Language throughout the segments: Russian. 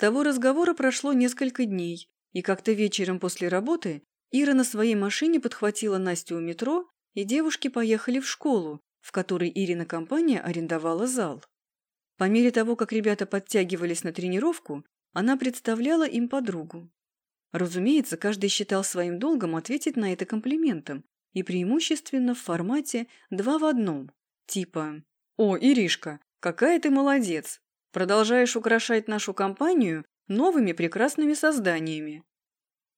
того разговора прошло несколько дней, и как-то вечером после работы Ира на своей машине подхватила Настю у метро, и девушки поехали в школу, в которой Ирина компания арендовала зал. По мере того, как ребята подтягивались на тренировку, она представляла им подругу. Разумеется, каждый считал своим долгом ответить на это комплиментом, и преимущественно в формате «два в одном», типа «О, Иришка, какая ты молодец! Продолжаешь украшать нашу компанию новыми прекрасными созданиями».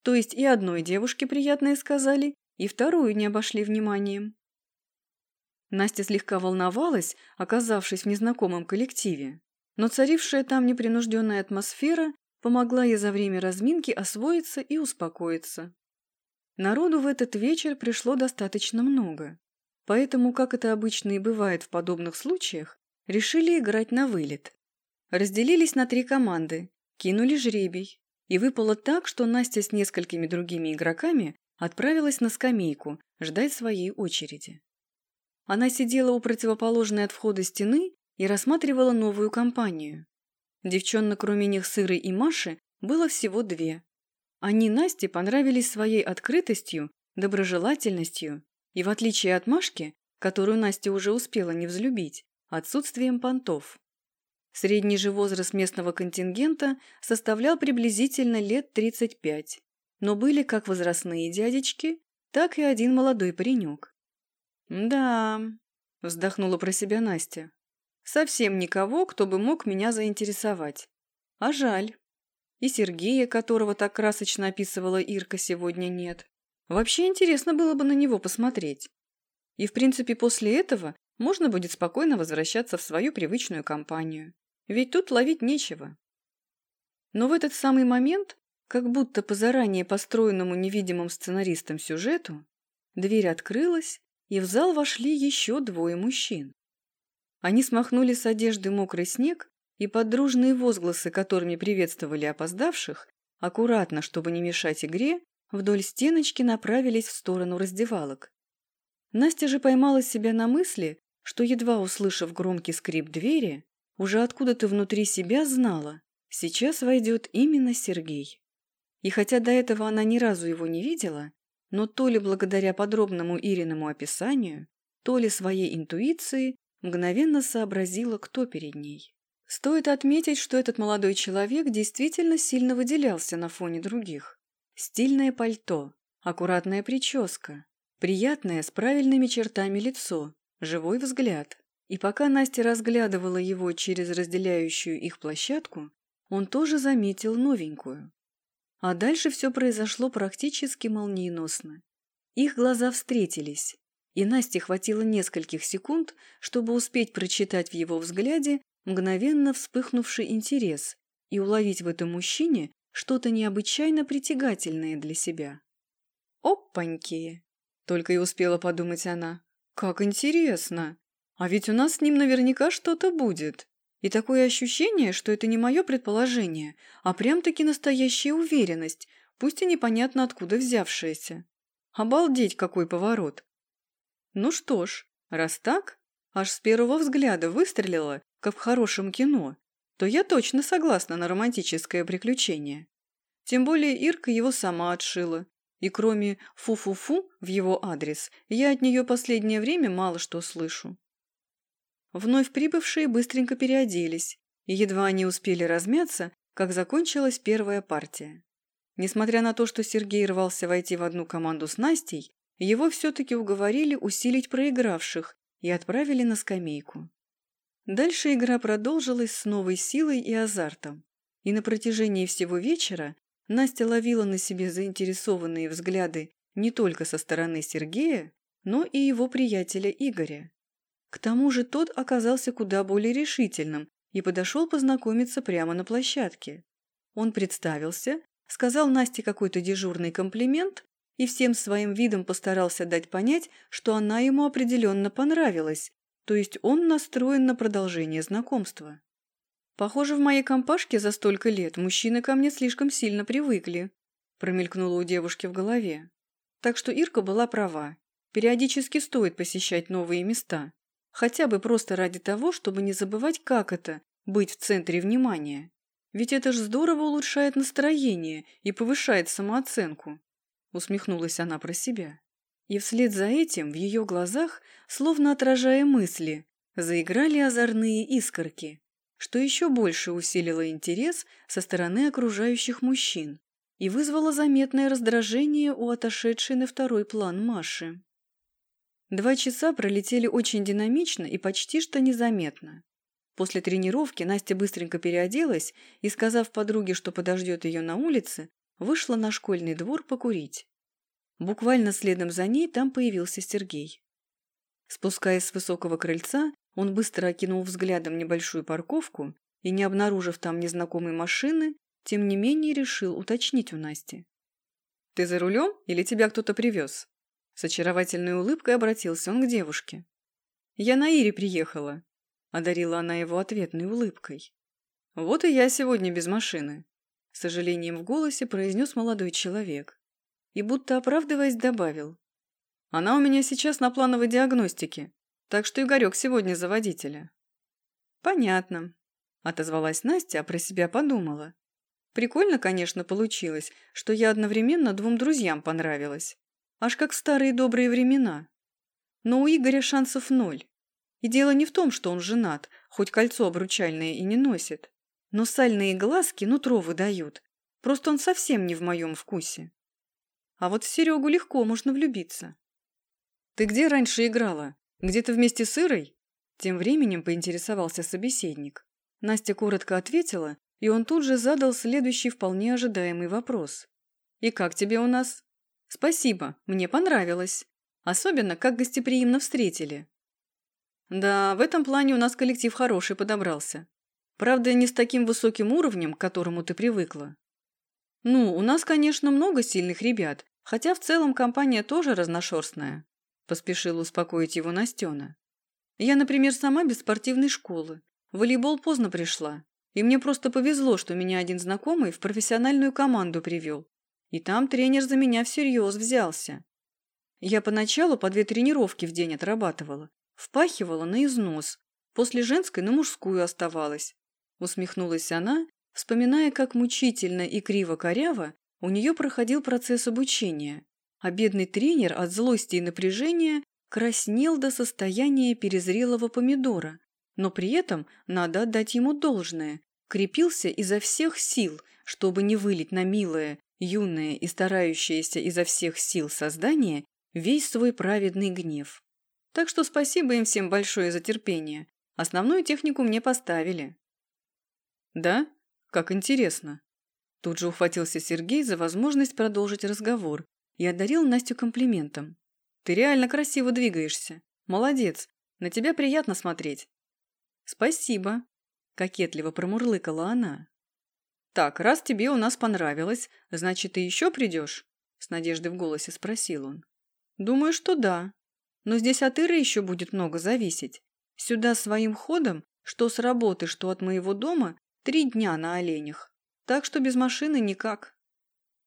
То есть и одной девушке приятное сказали, и вторую не обошли вниманием. Настя слегка волновалась, оказавшись в незнакомом коллективе, но царившая там непринужденная атмосфера помогла ей за время разминки освоиться и успокоиться. Народу в этот вечер пришло достаточно много, поэтому, как это обычно и бывает в подобных случаях, решили играть на вылет. Разделились на три команды, кинули жребий, и выпало так, что Настя с несколькими другими игроками отправилась на скамейку ждать своей очереди. Она сидела у противоположной от входа стены и рассматривала новую компанию. Девчонок, кроме них Сыры и Маши, было всего две. Они Насте понравились своей открытостью, доброжелательностью и, в отличие от Машки, которую Настя уже успела не взлюбить, отсутствием понтов. Средний же возраст местного контингента составлял приблизительно лет 35, но были как возрастные дядечки, так и один молодой паренек. «Да», – вздохнула про себя Настя, – «совсем никого, кто бы мог меня заинтересовать. А жаль. И Сергея, которого так красочно описывала Ирка, сегодня нет. Вообще интересно было бы на него посмотреть. И, в принципе, после этого можно будет спокойно возвращаться в свою привычную компанию. Ведь тут ловить нечего. Но в этот самый момент, как будто по заранее построенному невидимым сценаристом сюжету, дверь открылась, и в зал вошли еще двое мужчин. Они смахнули с одежды мокрый снег и под дружные возгласы, которыми приветствовали опоздавших, аккуратно, чтобы не мешать игре, вдоль стеночки направились в сторону раздевалок. Настя же поймала себя на мысли, что, едва услышав громкий скрип двери, уже откуда-то внутри себя знала, сейчас войдет именно Сергей. И хотя до этого она ни разу его не видела, но то ли благодаря подробному Ириному описанию, то ли своей интуиции мгновенно сообразила, кто перед ней. Стоит отметить, что этот молодой человек действительно сильно выделялся на фоне других. Стильное пальто, аккуратная прическа, приятное с правильными чертами лицо, живой взгляд. И пока Настя разглядывала его через разделяющую их площадку, он тоже заметил новенькую. А дальше все произошло практически молниеносно. Их глаза встретились, и Насте хватило нескольких секунд, чтобы успеть прочитать в его взгляде мгновенно вспыхнувший интерес и уловить в этом мужчине что-то необычайно притягательное для себя. «Опаньки!» – только и успела подумать она. «Как интересно! А ведь у нас с ним наверняка что-то будет. И такое ощущение, что это не мое предположение, а прям-таки настоящая уверенность, пусть и непонятно откуда взявшаяся. Обалдеть, какой поворот! Ну что ж, раз так, аж с первого взгляда выстрелила, как в хорошем кино, то я точно согласна на романтическое приключение. Тем более Ирка его сама отшила, и кроме «фу-фу-фу» в его адрес, я от нее последнее время мало что слышу. Вновь прибывшие быстренько переоделись, и едва они успели размяться, как закончилась первая партия. Несмотря на то, что Сергей рвался войти в одну команду с Настей, его все-таки уговорили усилить проигравших и отправили на скамейку. Дальше игра продолжилась с новой силой и азартом, и на протяжении всего вечера Настя ловила на себе заинтересованные взгляды не только со стороны Сергея, но и его приятеля Игоря. К тому же тот оказался куда более решительным и подошел познакомиться прямо на площадке. Он представился, сказал Насте какой-то дежурный комплимент и всем своим видом постарался дать понять, что она ему определенно понравилась, то есть он настроен на продолжение знакомства. «Похоже, в моей компашке за столько лет мужчины ко мне слишком сильно привыкли», промелькнуло у девушки в голове. Так что Ирка была права. Периодически стоит посещать новые места. Хотя бы просто ради того, чтобы не забывать, как это – быть в центре внимания. Ведь это ж здорово улучшает настроение и повышает самооценку. Усмехнулась она про себя. И вслед за этим в ее глазах, словно отражая мысли, заиграли озорные искорки, что еще больше усилило интерес со стороны окружающих мужчин и вызвало заметное раздражение у отошедшей на второй план Маши. Два часа пролетели очень динамично и почти что незаметно. После тренировки Настя быстренько переоделась и, сказав подруге, что подождет ее на улице, вышла на школьный двор покурить. Буквально следом за ней там появился Сергей. Спускаясь с высокого крыльца, он быстро окинул взглядом небольшую парковку и, не обнаружив там незнакомой машины, тем не менее решил уточнить у Насти. «Ты за рулем или тебя кто-то привез?» С очаровательной улыбкой обратился он к девушке. «Я на Ире приехала», — одарила она его ответной улыбкой. «Вот и я сегодня без машины», — с сожалением в голосе произнес молодой человек. И будто оправдываясь добавил. «Она у меня сейчас на плановой диагностике, так что Игорек сегодня за водителя». «Понятно», — отозвалась Настя, а про себя подумала. Прикольно, конечно, получилось, что я одновременно двум друзьям понравилась. Аж как старые добрые времена. Но у Игоря шансов ноль. И дело не в том, что он женат, хоть кольцо обручальное и не носит. Но сальные глазки нутро выдают. Просто он совсем не в моем вкусе. А вот в Серегу легко можно влюбиться. «Ты где раньше играла? Где-то вместе с Ирой?» Тем временем поинтересовался собеседник. Настя коротко ответила и он тут же задал следующий вполне ожидаемый вопрос. «И как тебе у нас?» «Спасибо, мне понравилось. Особенно, как гостеприимно встретили». «Да, в этом плане у нас коллектив хороший подобрался. Правда, не с таким высоким уровнем, к которому ты привыкла. Ну, у нас, конечно, много сильных ребят, хотя в целом компания тоже разношерстная», – поспешила успокоить его Настена. «Я, например, сама без спортивной школы. В волейбол поздно пришла. И мне просто повезло, что меня один знакомый в профессиональную команду привел. И там тренер за меня всерьез взялся. Я поначалу по две тренировки в день отрабатывала. Впахивала на износ. После женской на мужскую оставалась. Усмехнулась она, вспоминая, как мучительно и криво-коряво у нее проходил процесс обучения. А бедный тренер от злости и напряжения краснел до состояния перезрелого помидора, но при этом надо отдать ему должное. Крепился изо всех сил, чтобы не вылить на милое, юное и старающееся изо всех сил создание весь свой праведный гнев. Так что спасибо им всем большое за терпение. Основную технику мне поставили. Да? Как интересно. Тут же ухватился Сергей за возможность продолжить разговор и одарил Настю комплиментом. Ты реально красиво двигаешься. Молодец. На тебя приятно смотреть. «Спасибо», – кокетливо промурлыкала она. «Так, раз тебе у нас понравилось, значит, ты еще придешь?» – с надеждой в голосе спросил он. «Думаю, что да. Но здесь от Иры еще будет много зависеть. Сюда своим ходом, что с работы, что от моего дома, три дня на оленях. Так что без машины никак».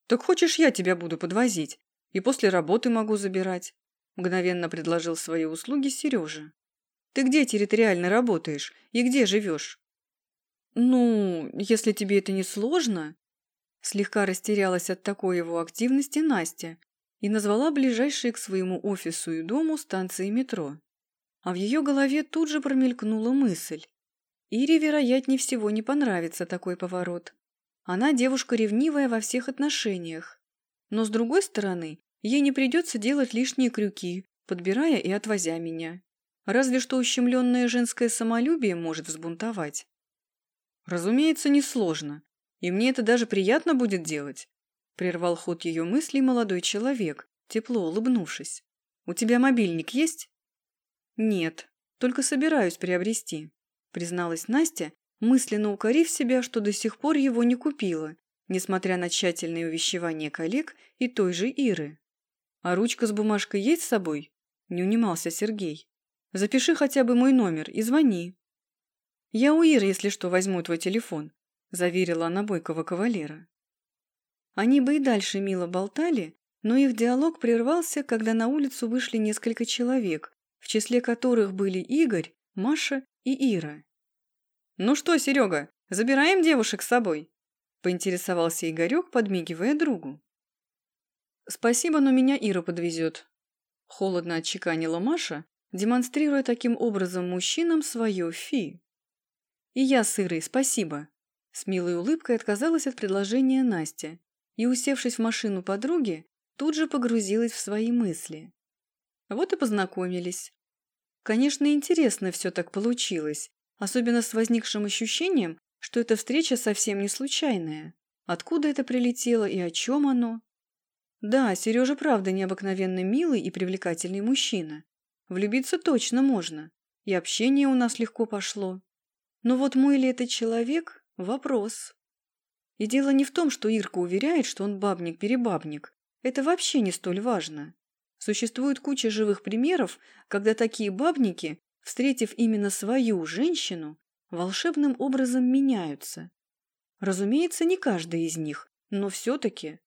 «Так хочешь, я тебя буду подвозить? И после работы могу забирать?» – мгновенно предложил свои услуги Сережа. Ты где территориально работаешь и где живешь?» «Ну, если тебе это не сложно...» Слегка растерялась от такой его активности Настя и назвала ближайшие к своему офису и дому станции метро. А в ее голове тут же промелькнула мысль. Ире, вероятнее всего, не понравится такой поворот. Она девушка ревнивая во всех отношениях. Но, с другой стороны, ей не придется делать лишние крюки, подбирая и отвозя меня. Разве что ущемленное женское самолюбие может взбунтовать. Разумеется, несложно. И мне это даже приятно будет делать. Прервал ход ее мыслей молодой человек, тепло улыбнувшись. У тебя мобильник есть? Нет, только собираюсь приобрести, призналась Настя, мысленно укорив себя, что до сих пор его не купила, несмотря на тщательное увещевание коллег и той же Иры. А ручка с бумажкой есть с собой? Не унимался Сергей. Запиши хотя бы мой номер и звони». «Я у Иры, если что, возьму твой телефон», – заверила она бойкого кавалера. Они бы и дальше мило болтали, но их диалог прервался, когда на улицу вышли несколько человек, в числе которых были Игорь, Маша и Ира. «Ну что, Серега, Забираем девушек с собой?» – поинтересовался Игорек, подмигивая другу. «Спасибо, но меня Ира подвезет», – холодно отчеканила Маша, демонстрируя таким образом мужчинам свое фи. «И я с Ирой, спасибо», – с милой улыбкой отказалась от предложения Настя и, усевшись в машину подруги, тут же погрузилась в свои мысли. Вот и познакомились. Конечно, интересно все так получилось, особенно с возникшим ощущением, что эта встреча совсем не случайная. Откуда это прилетело и о чем оно? Да, Сережа правда необыкновенно милый и привлекательный мужчина. Влюбиться точно можно. И общение у нас легко пошло. Но вот мой ли это человек – вопрос. И дело не в том, что Ирка уверяет, что он бабник-перебабник. Это вообще не столь важно. Существует куча живых примеров, когда такие бабники, встретив именно свою женщину, волшебным образом меняются. Разумеется, не каждый из них, но все-таки.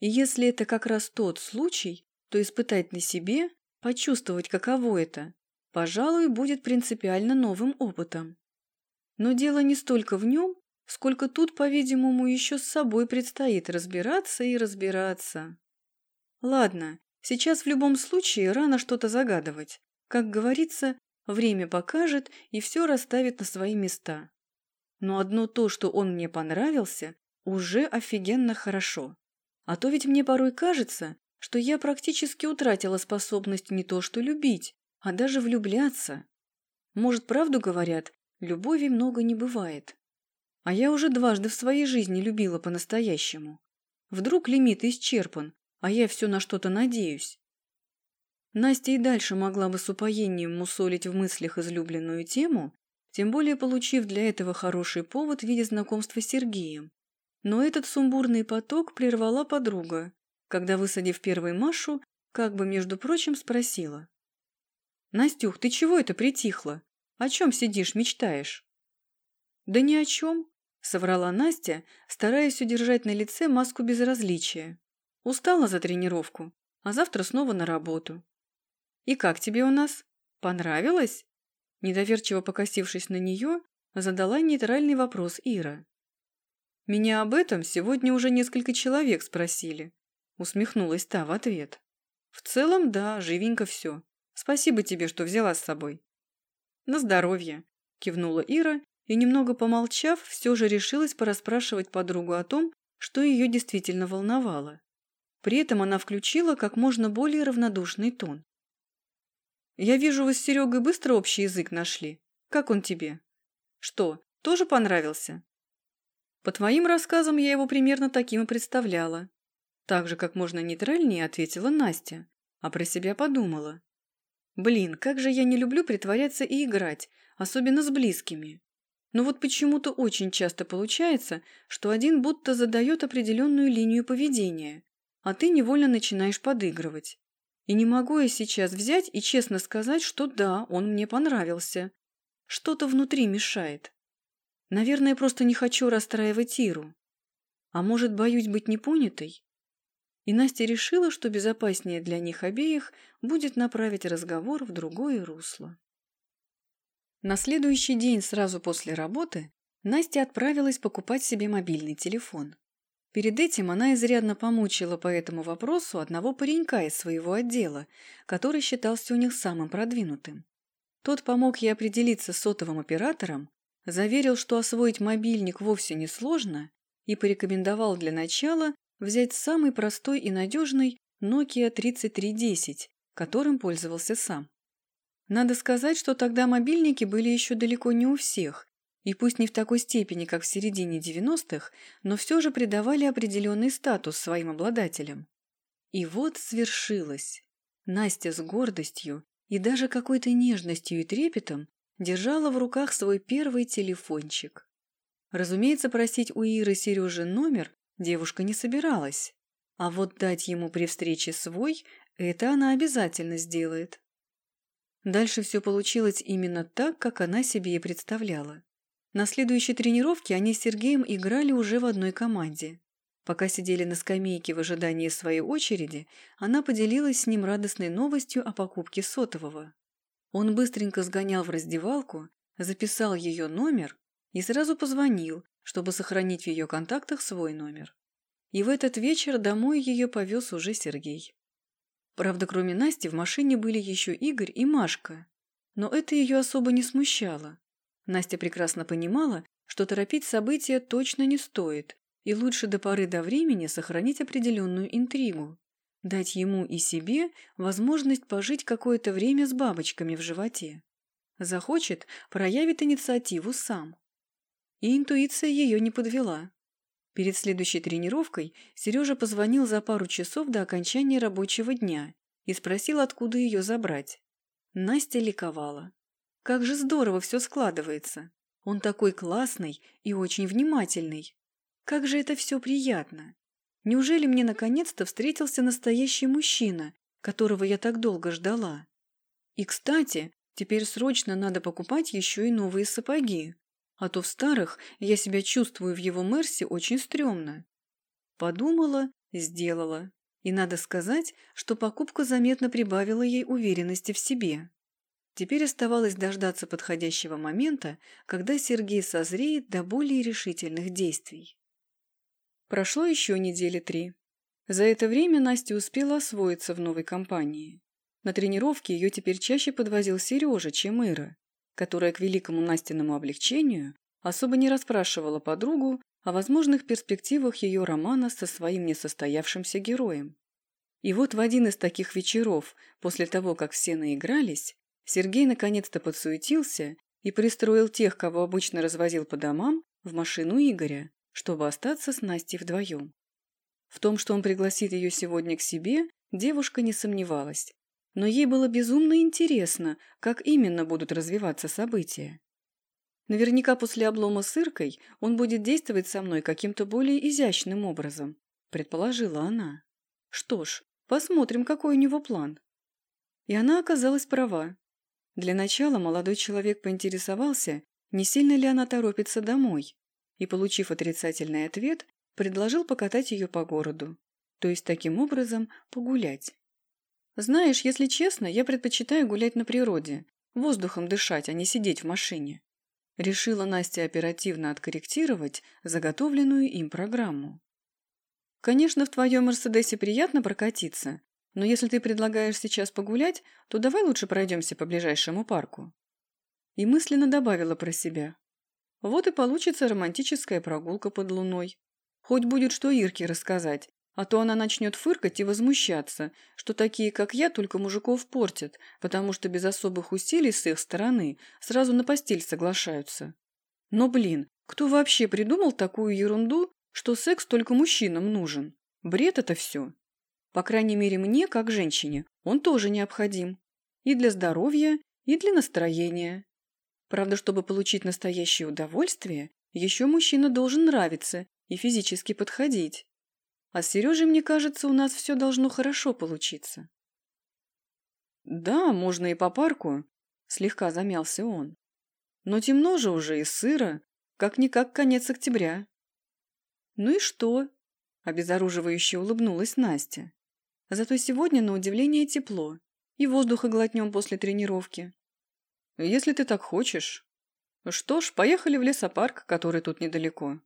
И если это как раз тот случай, то испытать на себе, почувствовать, каково это, пожалуй, будет принципиально новым опытом. Но дело не столько в нем, сколько тут, по-видимому, еще с собой предстоит разбираться и разбираться. Ладно, сейчас в любом случае рано что-то загадывать. Как говорится, время покажет и все расставит на свои места. Но одно то, что он мне понравился, уже офигенно хорошо. А то ведь мне порой кажется, что я практически утратила способность не то что любить, а даже влюбляться. Может, правду говорят, любови много не бывает. А я уже дважды в своей жизни любила по-настоящему. Вдруг лимит исчерпан, а я все на что-то надеюсь. Настя и дальше могла бы с упоением мусолить в мыслях излюбленную тему, тем более получив для этого хороший повод в виде знакомства с Сергеем. Но этот сумбурный поток прервала подруга, когда, высадив первой Машу, как бы, между прочим, спросила. «Настюх, ты чего это притихла? О чем сидишь, мечтаешь?» «Да ни о чем», соврала Настя, стараясь удержать на лице маску безразличия. Устала за тренировку, а завтра снова на работу. «И как тебе у нас? Понравилось?» Недоверчиво покосившись на нее, задала нейтральный вопрос Ира. «Меня об этом сегодня уже несколько человек спросили», усмехнулась та в ответ. «В целом, да, живенько все. Спасибо тебе, что взяла с собой». «На здоровье», кивнула Ира и, немного помолчав, все же решилась порасспрашивать подругу о том, что ее действительно волновало. При этом она включила как можно более равнодушный тон. «Я вижу, вы с Серегой быстро общий язык нашли. Как он тебе? Что, тоже понравился?» «По твоим рассказам я его примерно таким и представляла». Так же, как можно нейтральнее, ответила Настя, а про себя подумала. «Блин, как же я не люблю притворяться и играть, особенно с близкими. Но вот почему-то очень часто получается, что один будто задает определенную линию поведения, а ты невольно начинаешь подыгрывать. И не могу я сейчас взять и честно сказать, что да, он мне понравился. Что-то внутри мешает. Наверное, просто не хочу расстраивать Иру. А может, боюсь быть непонятой? И Настя решила, что безопаснее для них обеих будет направить разговор в другое русло. На следующий день сразу после работы Настя отправилась покупать себе мобильный телефон. Перед этим она изрядно помучила по этому вопросу одного паренька из своего отдела, который считался у них самым продвинутым. Тот помог ей определиться с сотовым оператором, заверил, что освоить мобильник вовсе не сложно, и порекомендовал для начала взять самый простой и надежный Nokia 3310, которым пользовался сам. Надо сказать, что тогда мобильники были еще далеко не у всех, и пусть не в такой степени, как в середине 90-х, но все же придавали определенный статус своим обладателям. И вот свершилось. Настя с гордостью и даже какой-то нежностью и трепетом держала в руках свой первый телефончик. Разумеется, просить у Иры Сережи номер девушка не собиралась, а вот дать ему при встрече свой – это она обязательно сделает. Дальше все получилось именно так, как она себе и представляла. На следующей тренировке они с Сергеем играли уже в одной команде. Пока сидели на скамейке в ожидании своей очереди, она поделилась с ним радостной новостью о покупке сотового. Он быстренько сгонял в раздевалку, записал ее номер и сразу позвонил, чтобы сохранить в ее контактах свой номер. И в этот вечер домой ее повез уже Сергей. Правда, кроме Насти в машине были еще Игорь и Машка. Но это ее особо не смущало. Настя прекрасно понимала, что торопить события точно не стоит, и лучше до поры до времени сохранить определенную интригу, дать ему и себе возможность пожить какое-то время с бабочками в животе. Захочет, проявит инициативу сам. И интуиция ее не подвела. Перед следующей тренировкой Сережа позвонил за пару часов до окончания рабочего дня и спросил, откуда ее забрать. Настя ликовала. Как же здорово все складывается. Он такой классный и очень внимательный. Как же это все приятно. Неужели мне наконец-то встретился настоящий мужчина, которого я так долго ждала? И, кстати, теперь срочно надо покупать еще и новые сапоги, а то в старых я себя чувствую в его Мерсе очень стрёмно. Подумала, сделала. И надо сказать, что покупка заметно прибавила ей уверенности в себе. Теперь оставалось дождаться подходящего момента, когда Сергей созреет до более решительных действий. Прошло еще недели три. За это время Настя успела освоиться в новой компании. На тренировке ее теперь чаще подвозил Сережа, чем Ира, которая к великому Настиному облегчению особо не расспрашивала подругу о возможных перспективах ее романа со своим несостоявшимся героем. И вот в один из таких вечеров, после того, как все наигрались, Сергей наконец-то подсуетился и пристроил тех, кого обычно развозил по домам, в машину Игоря, чтобы остаться с Настей вдвоем. В том, что он пригласит ее сегодня к себе, девушка не сомневалась. Но ей было безумно интересно, как именно будут развиваться события. Наверняка после облома с Иркой он будет действовать со мной каким-то более изящным образом, предположила она. Что ж, посмотрим, какой у него план. И она оказалась права. Для начала молодой человек поинтересовался, не сильно ли она торопится домой, и, получив отрицательный ответ, предложил покатать ее по городу, то есть таким образом погулять. «Знаешь, если честно, я предпочитаю гулять на природе, воздухом дышать, а не сидеть в машине», решила Настя оперативно откорректировать заготовленную им программу. «Конечно, в твоем Мерседесе приятно прокатиться, но если ты предлагаешь сейчас погулять, то давай лучше пройдемся по ближайшему парку». И мысленно добавила про себя. Вот и получится романтическая прогулка под луной. Хоть будет что Ирке рассказать, а то она начнет фыркать и возмущаться, что такие, как я, только мужиков портят, потому что без особых усилий с их стороны сразу на постель соглашаются. Но, блин, кто вообще придумал такую ерунду, что секс только мужчинам нужен? Бред это все. По крайней мере, мне, как женщине, он тоже необходим. И для здоровья, и для настроения. Правда, чтобы получить настоящее удовольствие, еще мужчина должен нравиться и физически подходить. А с Сережей, мне кажется, у нас все должно хорошо получиться. Да, можно и по парку, слегка замялся он. Но темно же уже и сыро, как-никак конец октября. Ну и что? Обезоруживающе улыбнулась Настя. Зато сегодня, на удивление, тепло. И воздуха глотнем после тренировки. Если ты так хочешь. Что ж, поехали в лесопарк, который тут недалеко.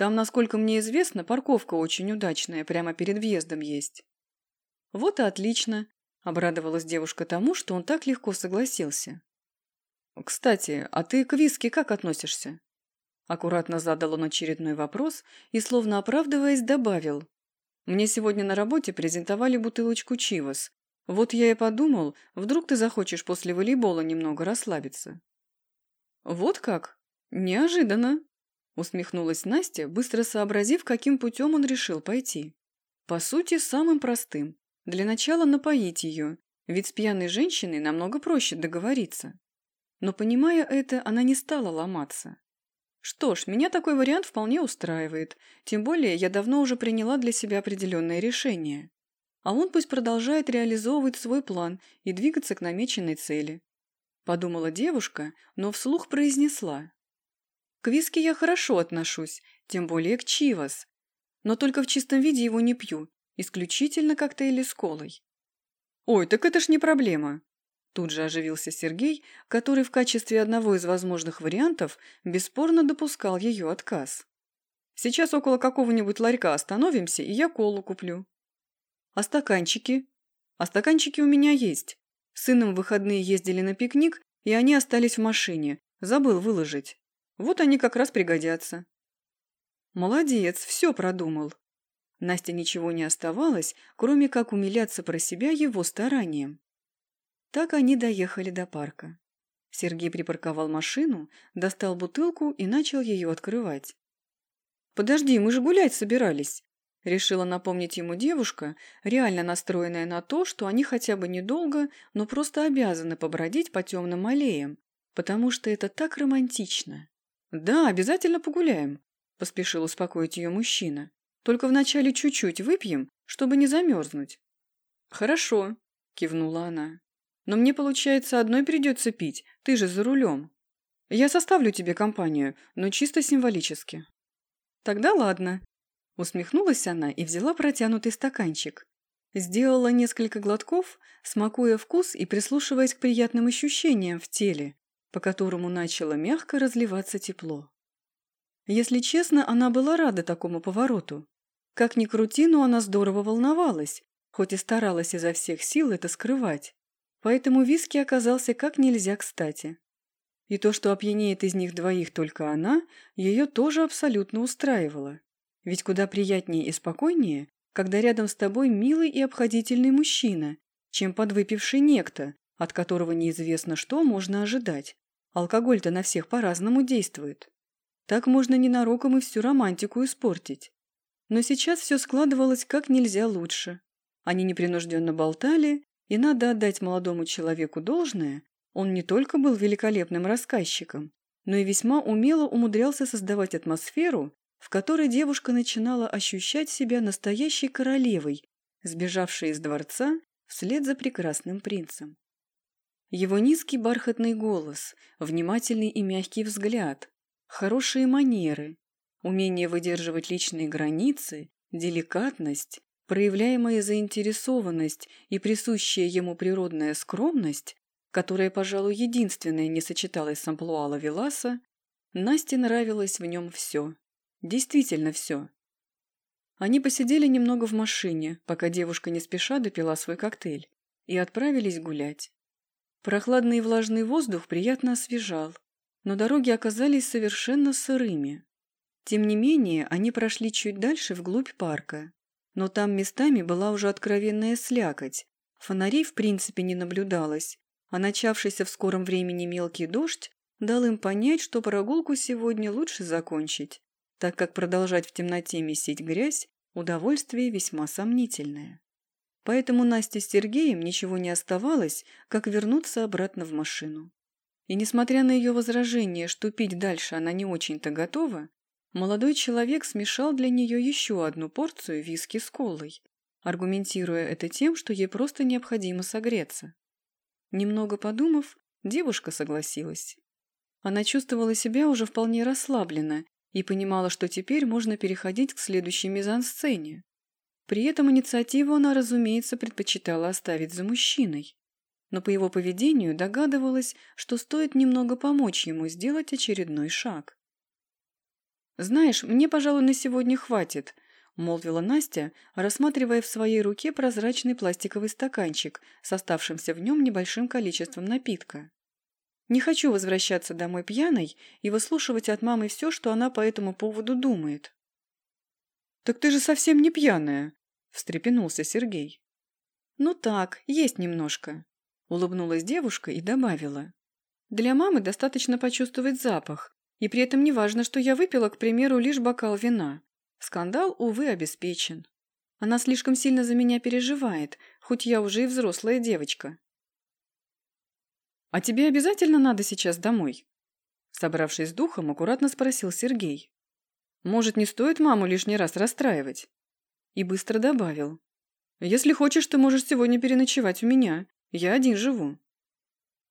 Там, насколько мне известно, парковка очень удачная, прямо перед въездом есть. Вот и отлично, обрадовалась девушка тому, что он так легко согласился. Кстати, а ты к виски как относишься? Аккуратно задал он очередной вопрос и, словно оправдываясь, добавил. Мне сегодня на работе презентовали бутылочку Чивас. Вот я и подумал, вдруг ты захочешь после волейбола немного расслабиться. Вот как? Неожиданно. Усмехнулась Настя, быстро сообразив, каким путем он решил пойти. По сути, самым простым. Для начала напоить ее, ведь с пьяной женщиной намного проще договориться. Но, понимая это, она не стала ломаться. Что ж, меня такой вариант вполне устраивает, тем более я давно уже приняла для себя определенное решение. А он пусть продолжает реализовывать свой план и двигаться к намеченной цели. Подумала девушка, но вслух произнесла. К виски я хорошо отношусь, тем более к чивас. Но только в чистом виде его не пью, исключительно коктейли с колой. Ой, так это ж не проблема. Тут же оживился Сергей, который в качестве одного из возможных вариантов бесспорно допускал ее отказ. «Сейчас около какого-нибудь ларька остановимся, и я колу куплю». «А стаканчики?» «А стаканчики у меня есть. С сыном в выходные ездили на пикник, и они остались в машине. Забыл выложить. Вот они как раз пригодятся». «Молодец, все продумал». Настя ничего не оставалось, кроме как умиляться про себя его старанием. Так они доехали до парка. Сергей припарковал машину, достал бутылку и начал ее открывать. «Подожди, мы же гулять собирались!» Решила напомнить ему девушка, реально настроенная на то, что они хотя бы недолго, но просто обязаны побродить по темным аллеям, потому что это так романтично. «Да, обязательно погуляем», – поспешил успокоить ее мужчина. «Только вначале чуть-чуть выпьем, чтобы не замерзнуть». «Хорошо», – кивнула она. Но мне, получается, одной придется пить, ты же за рулем. Я составлю тебе компанию, но чисто символически». «Тогда ладно». Усмехнулась она и взяла протянутый стаканчик. Сделала несколько глотков, смакуя вкус и прислушиваясь к приятным ощущениям в теле, по которому начало мягко разливаться тепло. Если честно, она была рада такому повороту. Как ни крути, но она здорово волновалась, хоть и старалась изо всех сил это скрывать. Поэтому виски оказался как нельзя кстати. И то, что опьянеет из них двоих только она, ее тоже абсолютно устраивало. Ведь куда приятнее и спокойнее, когда рядом с тобой милый и обходительный мужчина, чем подвыпивший некто, от которого неизвестно, что можно ожидать. Алкоголь-то на всех по-разному действует. Так можно ненароком и всю романтику испортить. Но сейчас все складывалось как нельзя лучше. Они непринужденно болтали, и надо отдать молодому человеку должное, он не только был великолепным рассказчиком, но и весьма умело умудрялся создавать атмосферу, в которой девушка начинала ощущать себя настоящей королевой, сбежавшей из дворца вслед за прекрасным принцем. Его низкий бархатный голос, внимательный и мягкий взгляд, хорошие манеры, умение выдерживать личные границы, деликатность проявляемая заинтересованность и присущая ему природная скромность, которая, пожалуй, единственная не сочеталась с амплуа Лавеласа, Насте нравилось в нем все. Действительно все. Они посидели немного в машине, пока девушка не спеша допила свой коктейль, и отправились гулять. Прохладный и влажный воздух приятно освежал, но дороги оказались совершенно сырыми. Тем не менее, они прошли чуть дальше вглубь парка, но там местами была уже откровенная слякоть. Фонарей в принципе не наблюдалось, а начавшийся в скором времени мелкий дождь дал им понять, что прогулку сегодня лучше закончить, так как продолжать в темноте месить грязь – удовольствие весьма сомнительное. Поэтому Насте с Сергеем ничего не оставалось, как вернуться обратно в машину. И несмотря на ее возражение, что пить дальше она не очень-то готова, Молодой человек смешал для нее еще одну порцию виски с колой, аргументируя это тем, что ей просто необходимо согреться. Немного подумав, девушка согласилась. Она чувствовала себя уже вполне расслабленно и понимала, что теперь можно переходить к следующей мизансцене. При этом инициативу она, разумеется, предпочитала оставить за мужчиной. Но по его поведению догадывалась, что стоит немного помочь ему сделать очередной шаг. «Знаешь, мне, пожалуй, на сегодня хватит», – молвила Настя, рассматривая в своей руке прозрачный пластиковый стаканчик с оставшимся в нем небольшим количеством напитка. «Не хочу возвращаться домой пьяной и выслушивать от мамы все, что она по этому поводу думает». «Так ты же совсем не пьяная», – встрепенулся Сергей. «Ну так, есть немножко», – улыбнулась девушка и добавила. «Для мамы достаточно почувствовать запах, и при этом не важно, что я выпила, к примеру, лишь бокал вина. Скандал, увы, обеспечен. Она слишком сильно за меня переживает, хоть я уже и взрослая девочка. «А тебе обязательно надо сейчас домой?» Собравшись с духом, аккуратно спросил Сергей. «Может, не стоит маму лишний раз расстраивать?» И быстро добавил. «Если хочешь, ты можешь сегодня переночевать у меня. Я один живу».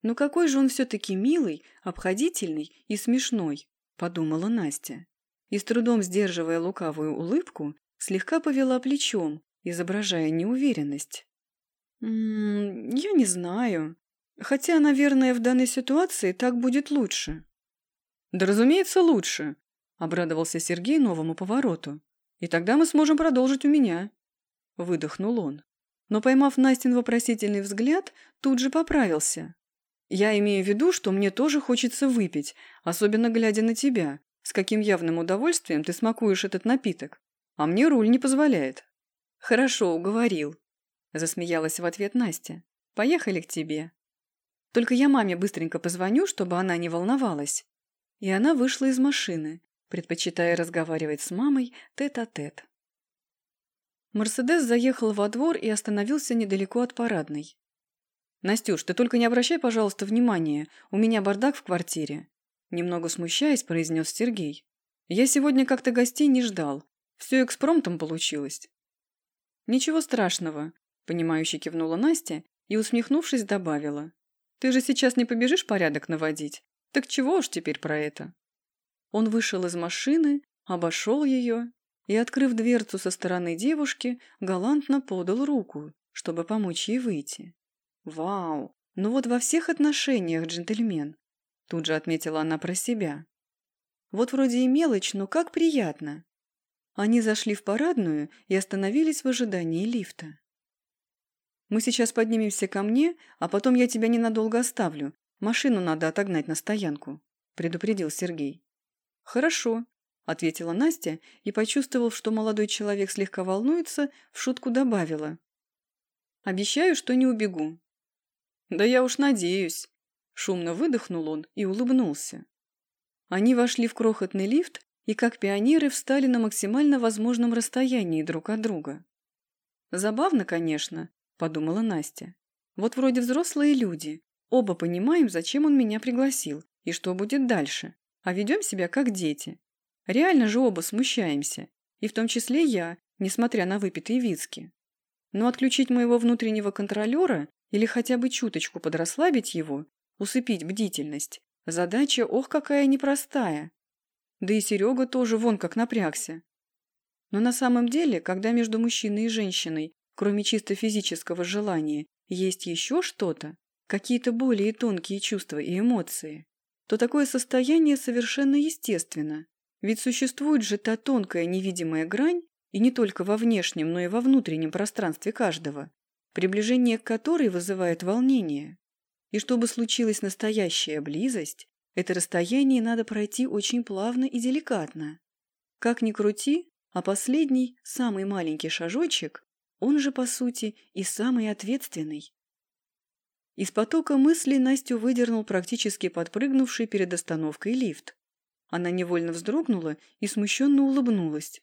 «Ну какой же он все-таки милый, обходительный и смешной», – подумала Настя. И с трудом сдерживая лукавую улыбку, слегка повела плечом, изображая неуверенность. «М -м, «Я не знаю. Хотя, наверное, в данной ситуации так будет лучше. Да, разумеется, лучше, обрадовался Сергей новому повороту. И тогда мы сможем продолжить у меня. Выдохнул он. Но, поймав Настин вопросительный взгляд, тут же поправился. Я имею в виду, что мне тоже хочется выпить, особенно глядя на тебя, с каким явным удовольствием ты смакуешь этот напиток. А мне руль не позволяет. Хорошо, уговорил. Засмеялась в ответ Настя. Поехали к тебе. Только я маме быстренько позвоню, чтобы она не волновалась. И она вышла из машины, предпочитая разговаривать с мамой тет-а-тет. -тет. Мерседес заехал во двор и остановился недалеко от парадной. «Настюш, ты только не обращай, пожалуйста, внимания, у меня бардак в квартире», немного смущаясь, произнес Сергей. «Я сегодня как-то гостей не ждал. Все экспромтом получилось». «Ничего страшного», – понимающе кивнула Настя и, усмехнувшись, добавила. «Ты же сейчас не побежишь порядок наводить? Так чего уж теперь про это?» Он вышел из машины, обошел ее и, открыв дверцу со стороны девушки, галантно подал руку, чтобы помочь ей выйти. «Вау! Ну вот во всех отношениях джентльмен!» Тут же отметила она про себя. «Вот вроде и мелочь, но как приятно!» Они зашли в парадную и остановились в ожидании лифта. «Мы сейчас поднимемся ко мне, а потом я тебя ненадолго оставлю. Машину надо отогнать на стоянку», – предупредил Сергей. «Хорошо», – ответила Настя и, почувствовав, что молодой человек слегка волнуется, в шутку добавила. «Обещаю, что не убегу». «Да я уж надеюсь», – шумно выдохнул он и улыбнулся. Они вошли в крохотный лифт и, как пионеры, встали на максимально возможном расстоянии друг от друга. «Забавно, конечно», – подумала Настя. «Вот вроде взрослые люди, оба понимаем, зачем он меня пригласил и что будет дальше а ведем себя как дети. Реально же оба смущаемся, и в том числе я, несмотря на выпитые виски. Но отключить моего внутреннего контролера или хотя бы чуточку подрасслабить его, усыпить бдительность, задача ох какая непростая. Да и Серега тоже вон как напрягся. Но на самом деле, когда между мужчиной и женщиной, кроме чисто физического желания, есть еще что-то, какие-то более тонкие чувства и эмоции, то такое состояние совершенно естественно. Ведь существует же та тонкая невидимая грань, и не только во внешнем, но и во внутреннем пространстве каждого, приближение к которой вызывает волнение. И чтобы случилась настоящая близость, это расстояние надо пройти очень плавно и деликатно. Как ни крути, а последний, самый маленький шажочек, он же, по сути, и самый ответственный. Из потока мыслей Настю выдернул практически подпрыгнувший перед остановкой лифт. Она невольно вздрогнула и смущенно улыбнулась.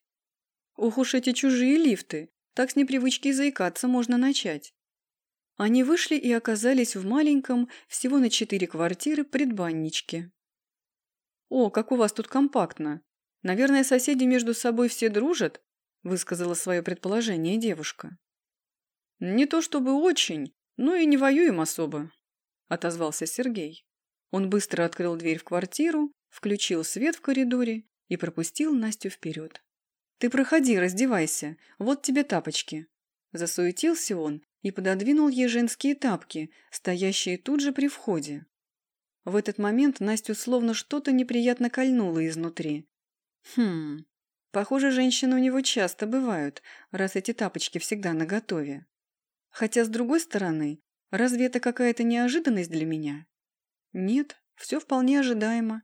Ох уж эти чужие лифты! Так с непривычки заикаться можно начать. Они вышли и оказались в маленьком, всего на четыре квартиры, предбанничке. «О, как у вас тут компактно! Наверное, соседи между собой все дружат?» высказала свое предположение девушка. «Не то чтобы очень, «Ну и не воюем особо», – отозвался Сергей. Он быстро открыл дверь в квартиру, включил свет в коридоре и пропустил Настю вперед. «Ты проходи, раздевайся, вот тебе тапочки». Засуетился он и пододвинул ей женские тапки, стоящие тут же при входе. В этот момент Настю словно что-то неприятно кольнуло изнутри. Хм, похоже, женщины у него часто бывают, раз эти тапочки всегда наготове. Хотя, с другой стороны, разве это какая-то неожиданность для меня? Нет, все вполне ожидаемо.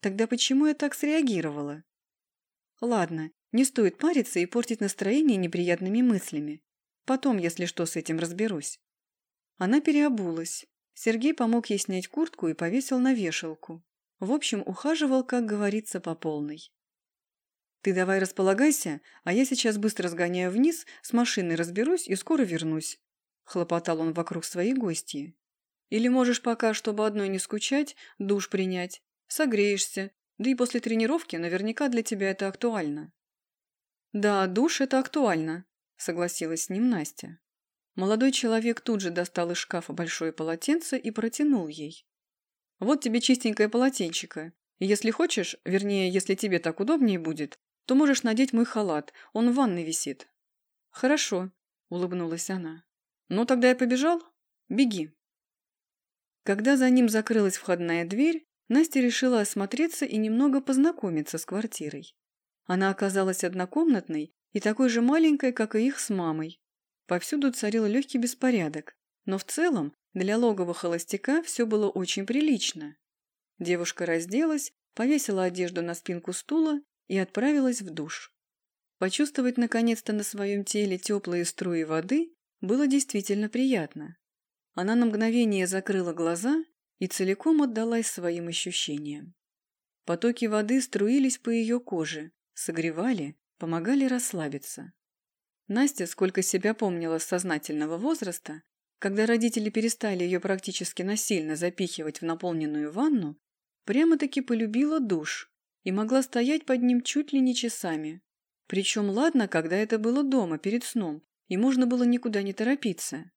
Тогда почему я так среагировала? Ладно, не стоит париться и портить настроение неприятными мыслями. Потом, если что, с этим разберусь. Она переобулась. Сергей помог ей снять куртку и повесил на вешалку. В общем, ухаживал, как говорится, по полной. «Ты давай располагайся, а я сейчас быстро сгоняю вниз, с машиной разберусь и скоро вернусь. Хлопотал он вокруг своей гости. Или можешь пока, чтобы одной не скучать, душ принять. Согреешься. Да и после тренировки наверняка для тебя это актуально. Да, душ – это актуально, согласилась с ним Настя. Молодой человек тут же достал из шкафа большое полотенце и протянул ей. «Вот тебе чистенькое полотенчико. Если хочешь, вернее, если тебе так удобнее будет, то можешь надеть мой халат, он в ванной висит». «Хорошо», – улыбнулась она. «Ну, тогда я побежал? Беги». Когда за ним закрылась входная дверь, Настя решила осмотреться и немного познакомиться с квартирой. Она оказалась однокомнатной и такой же маленькой, как и их с мамой. Повсюду царил легкий беспорядок, но в целом для логова холостяка все было очень прилично. Девушка разделась, повесила одежду на спинку стула и отправилась в душ. Почувствовать наконец-то на своем теле теплые струи воды было действительно приятно. Она на мгновение закрыла глаза и целиком отдалась своим ощущениям. Потоки воды струились по ее коже, согревали, помогали расслабиться. Настя, сколько себя помнила с сознательного возраста, когда родители перестали ее практически насильно запихивать в наполненную ванну, прямо-таки полюбила душ и могла стоять под ним чуть ли не часами, причем ладно, когда это было дома, перед сном, и можно было никуда не торопиться.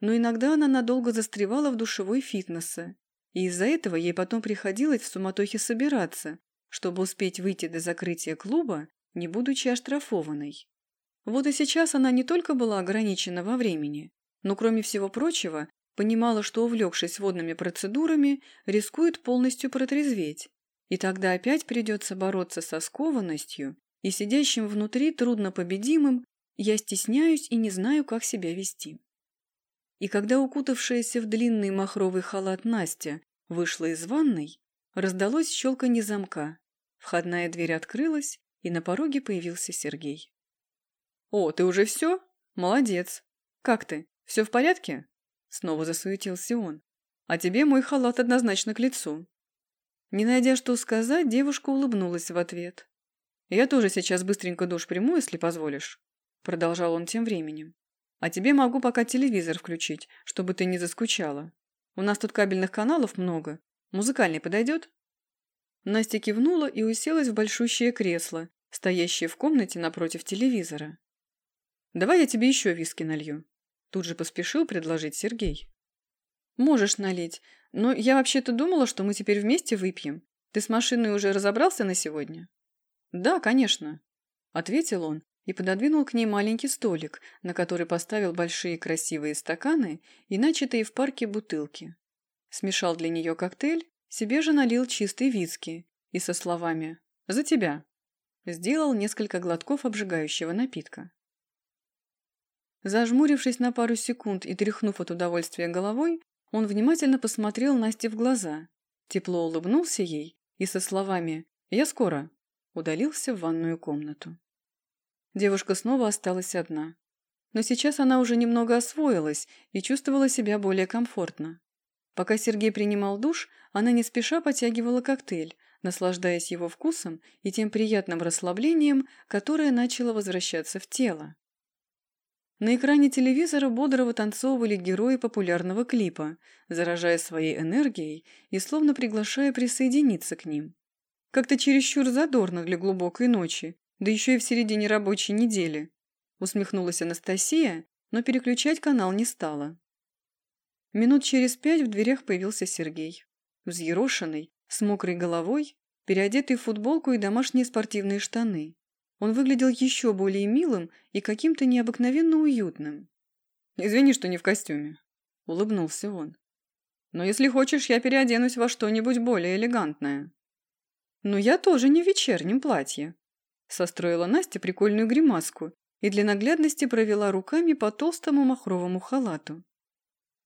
Но иногда она надолго застревала в душевой фитнеса, и из-за этого ей потом приходилось в суматохе собираться, чтобы успеть выйти до закрытия клуба, не будучи оштрафованной. Вот и сейчас она не только была ограничена во времени, но, кроме всего прочего, понимала, что, увлекшись водными процедурами, рискует полностью протрезветь, и тогда опять придется бороться со скованностью и сидящим внутри труднопобедимым «я стесняюсь и не знаю, как себя вести». И когда укутавшаяся в длинный махровый халат Настя вышла из ванной, раздалось щелканье замка, входная дверь открылась, и на пороге появился Сергей. «О, ты уже все? Молодец! Как ты? Все в порядке?» Снова засуетился он. «А тебе мой халат однозначно к лицу». Не найдя что сказать, девушка улыбнулась в ответ. «Я тоже сейчас быстренько душ приму, если позволишь», – продолжал он тем временем. «А тебе могу пока телевизор включить, чтобы ты не заскучала. У нас тут кабельных каналов много. Музыкальный подойдет?» Настя кивнула и уселась в большущее кресло, стоящее в комнате напротив телевизора. «Давай я тебе еще виски налью», – тут же поспешил предложить Сергей. «Можешь налить, но я вообще-то думала, что мы теперь вместе выпьем. Ты с машиной уже разобрался на сегодня?» «Да, конечно», – ответил он и пододвинул к ней маленький столик, на который поставил большие красивые стаканы и начатые в парке бутылки. Смешал для нее коктейль, себе же налил чистый виски и со словами «За тебя» сделал несколько глотков обжигающего напитка. Зажмурившись на пару секунд и тряхнув от удовольствия головой, он внимательно посмотрел Насте в глаза, тепло улыбнулся ей и со словами «Я скоро» удалился в ванную комнату. Девушка снова осталась одна. Но сейчас она уже немного освоилась и чувствовала себя более комфортно. Пока Сергей принимал душ, она не спеша потягивала коктейль, наслаждаясь его вкусом и тем приятным расслаблением, которое начало возвращаться в тело. На экране телевизора бодро вытанцовывали герои популярного клипа, заражая своей энергией и словно приглашая присоединиться к ним. Как-то чересчур задорно для глубокой ночи, да еще и в середине рабочей недели. Усмехнулась Анастасия, но переключать канал не стала. Минут через пять в дверях появился Сергей. Взъерошенный, с мокрой головой, переодетый в футболку и домашние спортивные штаны. Он выглядел еще более милым и каким-то необыкновенно уютным. «Извини, что не в костюме», — улыбнулся он. «Но если хочешь, я переоденусь во что-нибудь более элегантное». «Но я тоже не в вечернем платье», – состроила Настя прикольную гримаску и для наглядности провела руками по толстому махровому халату.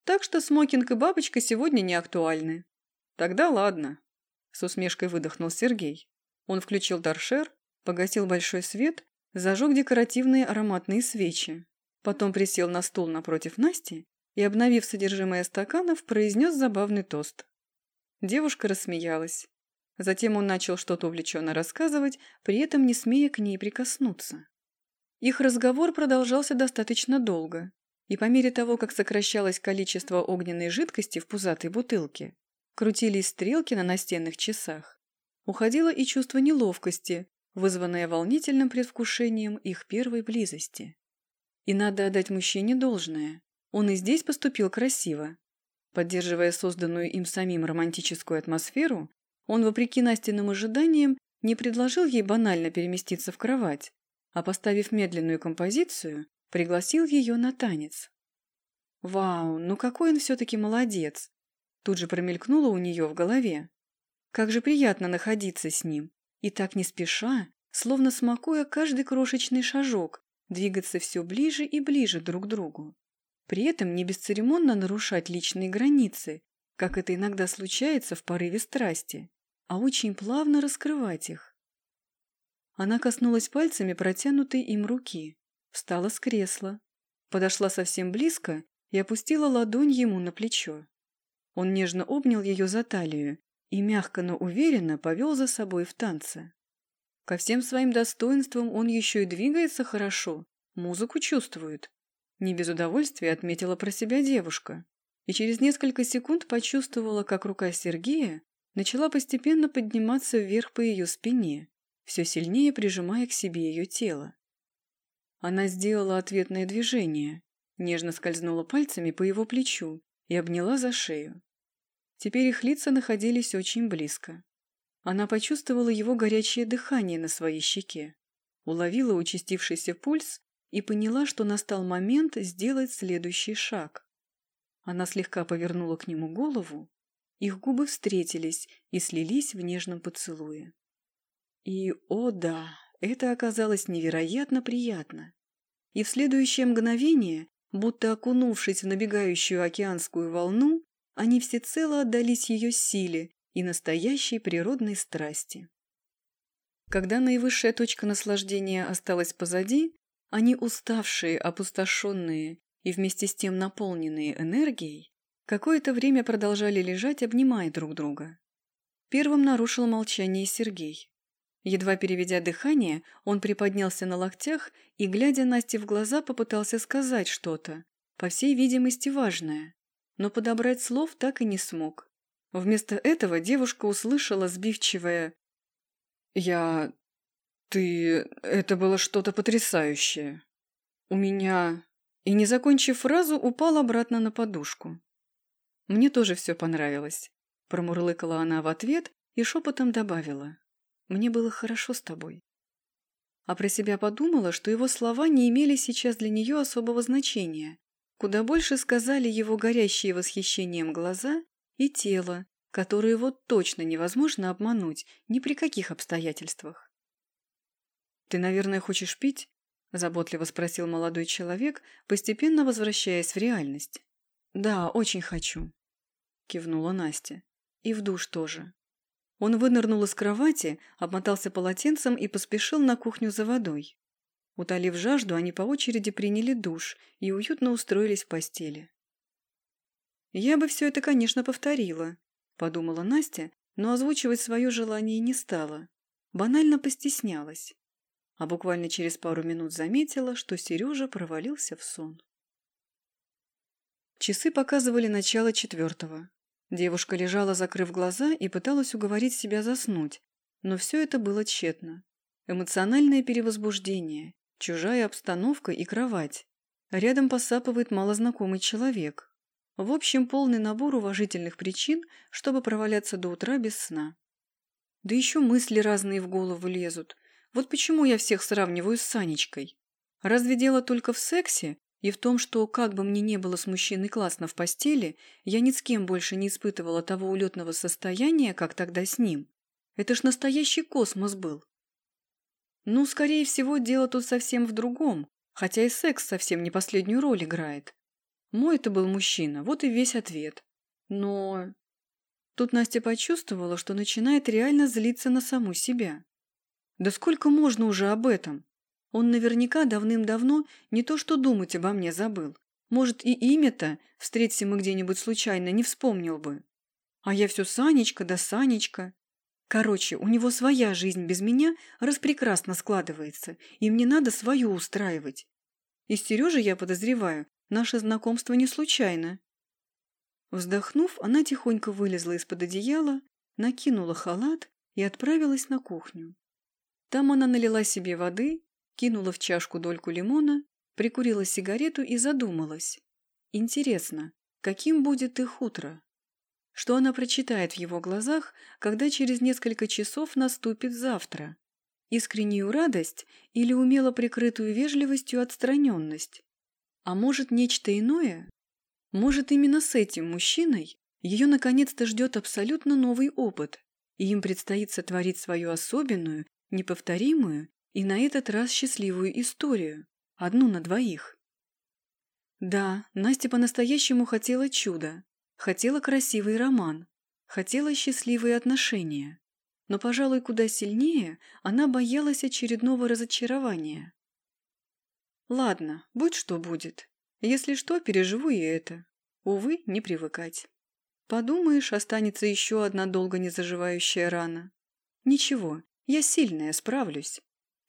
«Так что смокинг и бабочка сегодня не актуальны». «Тогда ладно», – с усмешкой выдохнул Сергей. Он включил торшер, погасил большой свет, зажег декоративные ароматные свечи. Потом присел на стул напротив Насти и, обновив содержимое стаканов, произнес забавный тост. Девушка рассмеялась. Затем он начал что-то увлеченно рассказывать, при этом не смея к ней прикоснуться. Их разговор продолжался достаточно долго, и по мере того, как сокращалось количество огненной жидкости в пузатой бутылке, крутились стрелки на настенных часах, уходило и чувство неловкости, вызванное волнительным предвкушением их первой близости. И надо отдать мужчине должное. Он и здесь поступил красиво. Поддерживая созданную им самим романтическую атмосферу, он, вопреки Настиным ожиданиям, не предложил ей банально переместиться в кровать, а, поставив медленную композицию, пригласил ее на танец. Вау, ну какой он все-таки молодец! Тут же промелькнуло у нее в голове. Как же приятно находиться с ним. И так не спеша, словно смакуя каждый крошечный шажок, двигаться все ближе и ближе друг к другу. При этом не бесцеремонно нарушать личные границы, как это иногда случается в порыве страсти, а очень плавно раскрывать их. Она коснулась пальцами протянутой им руки, встала с кресла, подошла совсем близко и опустила ладонь ему на плечо. Он нежно обнял ее за талию и мягко, но уверенно повел за собой в танце. Ко всем своим достоинствам он еще и двигается хорошо, музыку чувствует. Не без удовольствия отметила про себя девушка. И через несколько секунд почувствовала, как рука Сергея начала постепенно подниматься вверх по ее спине, все сильнее прижимая к себе ее тело. Она сделала ответное движение, нежно скользнула пальцами по его плечу и обняла за шею. Теперь их лица находились очень близко. Она почувствовала его горячее дыхание на своей щеке, уловила участившийся пульс и поняла, что настал момент сделать следующий шаг. Она слегка повернула к нему голову, их губы встретились и слились в нежном поцелуе. И, о да, это оказалось невероятно приятно. И в следующее мгновение, будто окунувшись в набегающую океанскую волну, они всецело отдались ее силе и настоящей природной страсти. Когда наивысшая точка наслаждения осталась позади, они уставшие, опустошенные и вместе с тем наполненные энергией, какое-то время продолжали лежать, обнимая друг друга. Первым нарушил молчание Сергей. Едва переведя дыхание, он приподнялся на локтях и, глядя Насте в глаза, попытался сказать что-то, по всей видимости, важное, но подобрать слов так и не смог. Вместо этого девушка услышала сбивчивое «Я... ты... это было что-то потрясающее. У меня...» И, не закончив фразу, упал обратно на подушку. «Мне тоже все понравилось», – промурлыкала она в ответ и шепотом добавила. «Мне было хорошо с тобой». А про себя подумала, что его слова не имели сейчас для нее особого значения. Куда больше сказали его горящие восхищением глаза и тело, которое вот точно невозможно обмануть ни при каких обстоятельствах. «Ты, наверное, хочешь пить?» – заботливо спросил молодой человек, постепенно возвращаясь в реальность. «Да, очень хочу», – кивнула Настя. «И в душ тоже». Он вынырнул из кровати, обмотался полотенцем и поспешил на кухню за водой. Утолив жажду, они по очереди приняли душ и уютно устроились в постели. «Я бы все это, конечно, повторила», – подумала Настя, но озвучивать свое желание не стала. Банально постеснялась. А буквально через пару минут заметила, что Сережа провалился в сон. Часы показывали начало четвертого. Девушка лежала, закрыв глаза, и пыталась уговорить себя заснуть, но все это было тщетно. Эмоциональное перевозбуждение, чужая обстановка и кровать. Рядом посапывает малознакомый человек. В общем, полный набор уважительных причин, чтобы проваляться до утра без сна. Да еще мысли разные в голову лезут. Вот почему я всех сравниваю с Санечкой. Разве дело только в сексе и в том, что, как бы мне не было с мужчиной классно в постели, я ни с кем больше не испытывала того улетного состояния, как тогда с ним. Это ж настоящий космос был. Ну, скорее всего, дело тут совсем в другом, хотя и секс совсем не последнюю роль играет. Мой это был мужчина, вот и весь ответ. Но... Тут Настя почувствовала, что начинает реально злиться на саму себя. Да сколько можно уже об этом? Он наверняка давным-давно не то что думать обо мне забыл. Может, и имя-то, встреться мы где-нибудь случайно, не вспомнил бы. А я все Санечка да Санечка. Короче, у него своя жизнь без меня распрекрасно складывается, и мне надо свою устраивать. И Сережа, я подозреваю, Наше знакомство не случайно. Вздохнув, она тихонько вылезла из-под одеяла, накинула халат и отправилась на кухню. Там она налила себе воды, кинула в чашку дольку лимона, прикурила сигарету и задумалась. Интересно, каким будет их утро? Что она прочитает в его глазах, когда через несколько часов наступит завтра? Искреннюю радость или умело прикрытую вежливостью отстраненность? А может, нечто иное? Может, именно с этим мужчиной Ее наконец-то ждет абсолютно новый опыт, и им предстоит сотворить свою особенную, неповторимую и на этот раз счастливую историю, одну на двоих. Да, Настя по-настоящему хотела чуда, хотела красивый роман, хотела счастливые отношения. Но, пожалуй, куда сильнее она боялась очередного разочарования. Ладно, будь что будет. Если что, переживу и это. Увы, не привыкать. Подумаешь, останется еще одна долго не заживающая рана. Ничего, я сильная, справлюсь.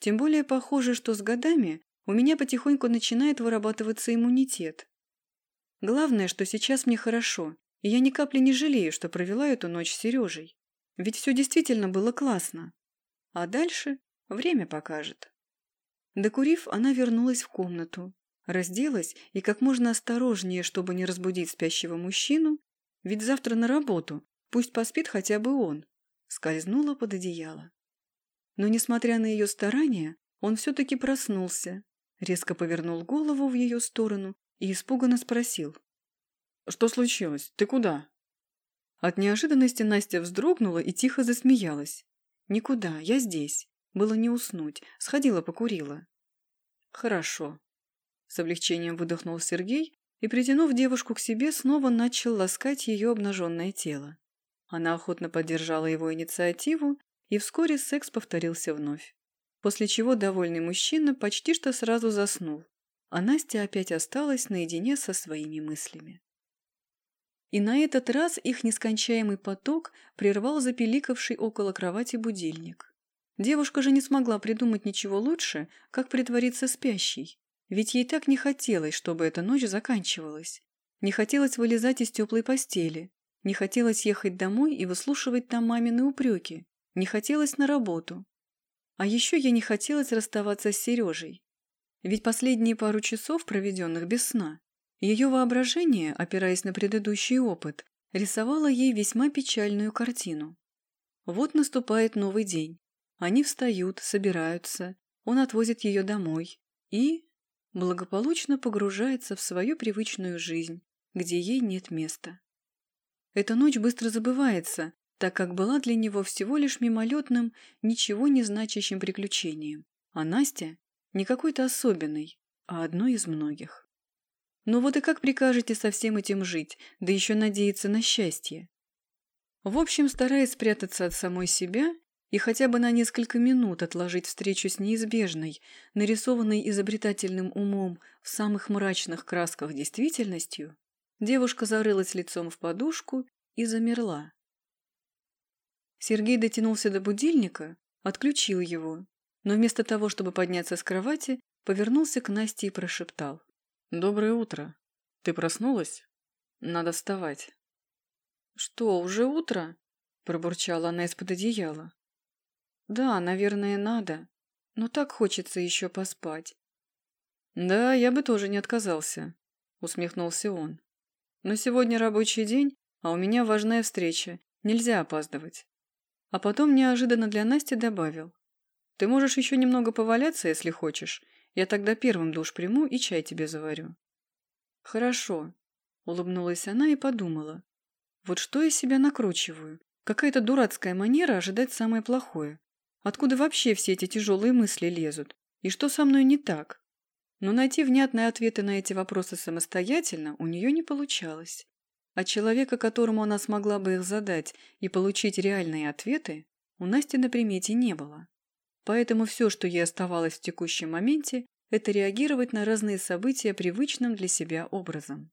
Тем более похоже, что с годами у меня потихоньку начинает вырабатываться иммунитет. Главное, что сейчас мне хорошо, и я ни капли не жалею, что провела эту ночь с Сережей. Ведь все действительно было классно. А дальше время покажет. Докурив, она вернулась в комнату, разделась и как можно осторожнее, чтобы не разбудить спящего мужчину, ведь завтра на работу, пусть поспит хотя бы он, скользнула под одеяло. Но, несмотря на ее старания, он все-таки проснулся, резко повернул голову в ее сторону и испуганно спросил. «Что случилось? Ты куда?» От неожиданности Настя вздрогнула и тихо засмеялась. «Никуда, я здесь. Было не уснуть. Сходила покурила». «Хорошо». С облегчением выдохнул Сергей и, притянув девушку к себе, снова начал ласкать ее обнаженное тело. Она охотно поддержала его инициативу, и вскоре секс повторился вновь после чего довольный мужчина почти что сразу заснул, а Настя опять осталась наедине со своими мыслями. И на этот раз их нескончаемый поток прервал запеликавший около кровати будильник. Девушка же не смогла придумать ничего лучше, как притвориться спящей, ведь ей так не хотелось, чтобы эта ночь заканчивалась. Не хотелось вылезать из теплой постели, не хотелось ехать домой и выслушивать там мамины упреки, не хотелось на работу, а еще я не хотелось расставаться с Сережей. Ведь последние пару часов, проведенных без сна, ее воображение, опираясь на предыдущий опыт, рисовало ей весьма печальную картину. Вот наступает новый день. Они встают, собираются, он отвозит ее домой и благополучно погружается в свою привычную жизнь, где ей нет места. Эта ночь быстро забывается, так как была для него всего лишь мимолетным, ничего не значащим приключением, а Настя не какой-то особенной, а одной из многих. Но вот и как прикажете со всем этим жить, да еще надеяться на счастье? В общем, стараясь спрятаться от самой себя и хотя бы на несколько минут отложить встречу с неизбежной, нарисованной изобретательным умом в самых мрачных красках действительностью, девушка зарылась лицом в подушку и замерла, Сергей дотянулся до будильника, отключил его, но вместо того, чтобы подняться с кровати, повернулся к Насте и прошептал. «Доброе утро. Ты проснулась? Надо вставать». «Что, уже утро?» – пробурчала она из-под одеяла. «Да, наверное, надо, но так хочется еще поспать». «Да, я бы тоже не отказался», – усмехнулся он. «Но сегодня рабочий день, а у меня важная встреча, нельзя опаздывать». А потом неожиданно для Насти добавил. «Ты можешь еще немного поваляться, если хочешь. Я тогда первым душ приму и чай тебе заварю». «Хорошо», — улыбнулась она и подумала. «Вот что я себя накручиваю? Какая-то дурацкая манера ожидать самое плохое. Откуда вообще все эти тяжелые мысли лезут? И что со мной не так?» Но найти внятные ответы на эти вопросы самостоятельно у нее не получалось. А человека, которому она смогла бы их задать и получить реальные ответы, у Насти на примете не было. Поэтому все, что ей оставалось в текущем моменте, это реагировать на разные события привычным для себя образом.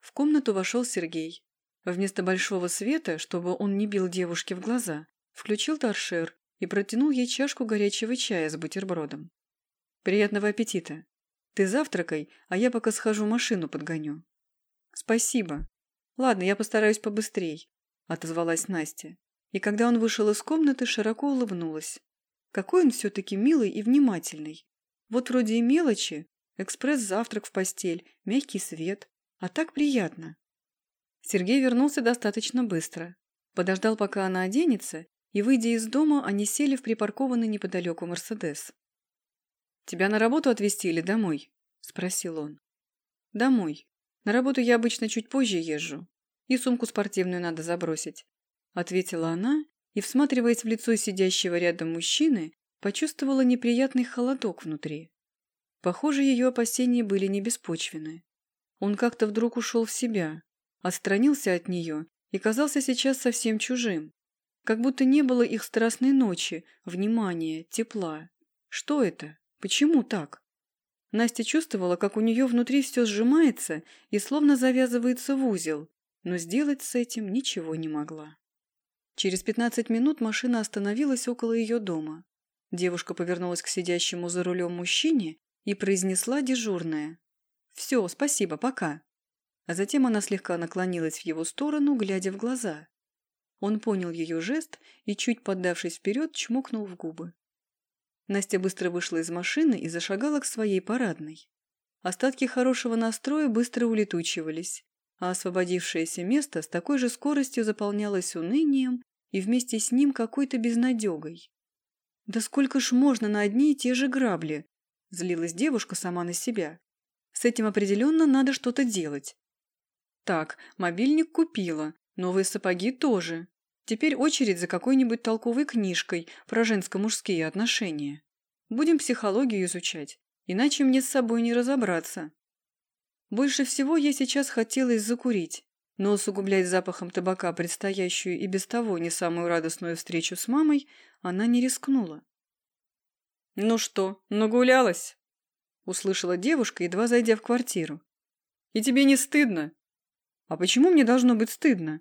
В комнату вошел Сергей. Вместо большого света, чтобы он не бил девушке в глаза, включил торшер и протянул ей чашку горячего чая с бутербродом. «Приятного аппетита! Ты завтракай, а я пока схожу машину подгоню». «Спасибо», «Ладно, я постараюсь побыстрей», – отозвалась Настя. И когда он вышел из комнаты, широко улыбнулась. Какой он все-таки милый и внимательный. Вот вроде и мелочи, экспресс-завтрак в постель, мягкий свет. А так приятно. Сергей вернулся достаточно быстро. Подождал, пока она оденется, и, выйдя из дома, они сели в припаркованный неподалеку Мерседес. «Тебя на работу отвезти или домой?» – спросил он. «Домой. На работу я обычно чуть позже езжу. И сумку спортивную надо забросить», – ответила она и, всматриваясь в лицо сидящего рядом мужчины, почувствовала неприятный холодок внутри. Похоже, ее опасения были не беспочвены. Он как-то вдруг ушел в себя, отстранился от нее и казался сейчас совсем чужим. Как будто не было их страстной ночи, внимания, тепла. Что это? Почему так? Настя чувствовала, как у нее внутри все сжимается и словно завязывается в узел, но сделать с этим ничего не могла. Через пятнадцать минут машина остановилась около ее дома. Девушка повернулась к сидящему за рулем мужчине и произнесла дежурное. «Все, спасибо, пока». А затем она слегка наклонилась в его сторону, глядя в глаза. Он понял ее жест и, чуть поддавшись вперед, чмокнул в губы. Настя быстро вышла из машины и зашагала к своей парадной. Остатки хорошего настроя быстро улетучивались, а освободившееся место с такой же скоростью заполнялось унынием и вместе с ним какой-то безнадегой. «Да сколько ж можно на одни и те же грабли?» – злилась девушка сама на себя. «С этим определенно надо что-то делать». «Так, мобильник купила, новые сапоги тоже. Теперь очередь за какой-нибудь толковой книжкой про женско-мужские отношения. Будем психологию изучать, иначе мне с собой не разобраться. Больше всего я сейчас хотелось закурить, но усугублять запахом табака предстоящую и без того не самую радостную встречу с мамой она не рискнула. «Ну что, нагулялась?» – услышала девушка, едва зайдя в квартиру. «И тебе не стыдно?» «А почему мне должно быть стыдно?»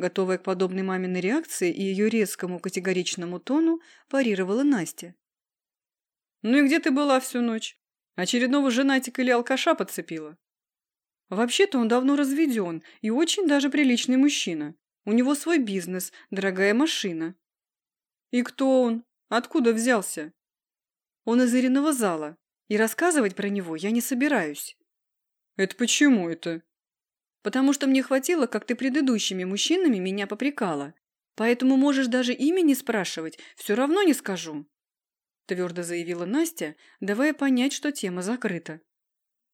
Готовая к подобной маминой реакции и ее резкому категоричному тону, парировала Настя. «Ну и где ты была всю ночь? Очередного женатика или алкаша подцепила?» «Вообще-то он давно разведен и очень даже приличный мужчина. У него свой бизнес, дорогая машина». «И кто он? Откуда взялся?» «Он из Ириного зала, и рассказывать про него я не собираюсь». «Это почему это?» Потому что мне хватило, как ты предыдущими мужчинами меня попрекала. Поэтому можешь даже имя не спрашивать, все равно не скажу», – твердо заявила Настя, давая понять, что тема закрыта.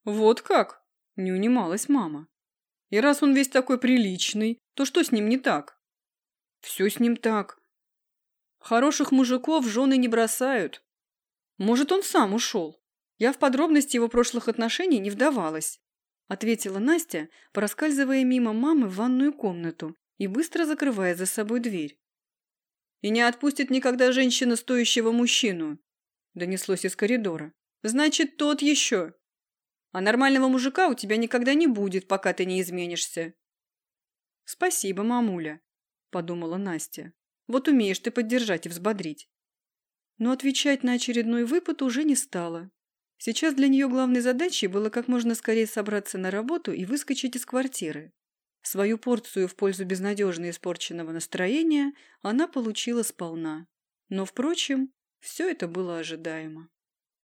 «Вот как?» – не унималась мама. «И раз он весь такой приличный, то что с ним не так?» «Все с ним так. Хороших мужиков жены не бросают. Может, он сам ушел. Я в подробности его прошлых отношений не вдавалась. – ответила Настя, проскальзывая мимо мамы в ванную комнату и быстро закрывая за собой дверь. «И не отпустит никогда женщина стоящего мужчину», – донеслось из коридора. «Значит, тот еще. А нормального мужика у тебя никогда не будет, пока ты не изменишься». «Спасибо, мамуля», – подумала Настя. «Вот умеешь ты поддержать и взбодрить». Но отвечать на очередной выпад уже не стала. Сейчас для нее главной задачей было как можно скорее собраться на работу и выскочить из квартиры. Свою порцию в пользу безнадежно испорченного настроения она получила сполна. Но, впрочем, все это было ожидаемо.